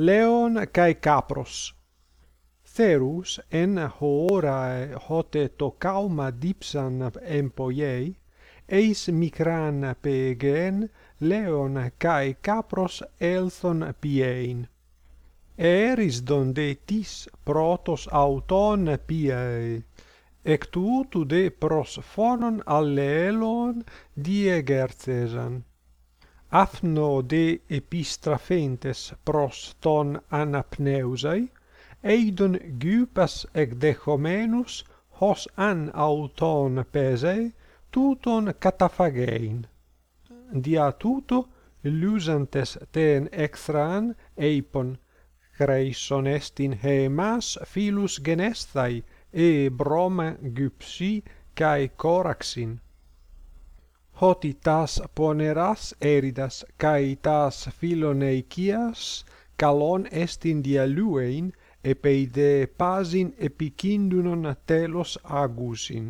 leon kai capros. Therus en horae hote to kauma dipsan empoiei eis mikran pegen leon kai capros elthon piein. Eris donde tis protos auton piei ec tutu de pros phonon allelon die gercesan αφνο δε επιστραφέντες προς τον αναπνευσαι, ειδον γύπας εκδεχομένους, ως αν αυτον πέζε, τούτον καταφαγέιν. Δια τούτο, illusantes ten extran είπον, χρέισον εστιν hemas φίλους γενέσθαι, ε βρώμα γυψί καί κόραξιν hoti tas poneras eridas kai tas philoneikias kalon estin dialuein epeide pasin epikindunon telos agusin.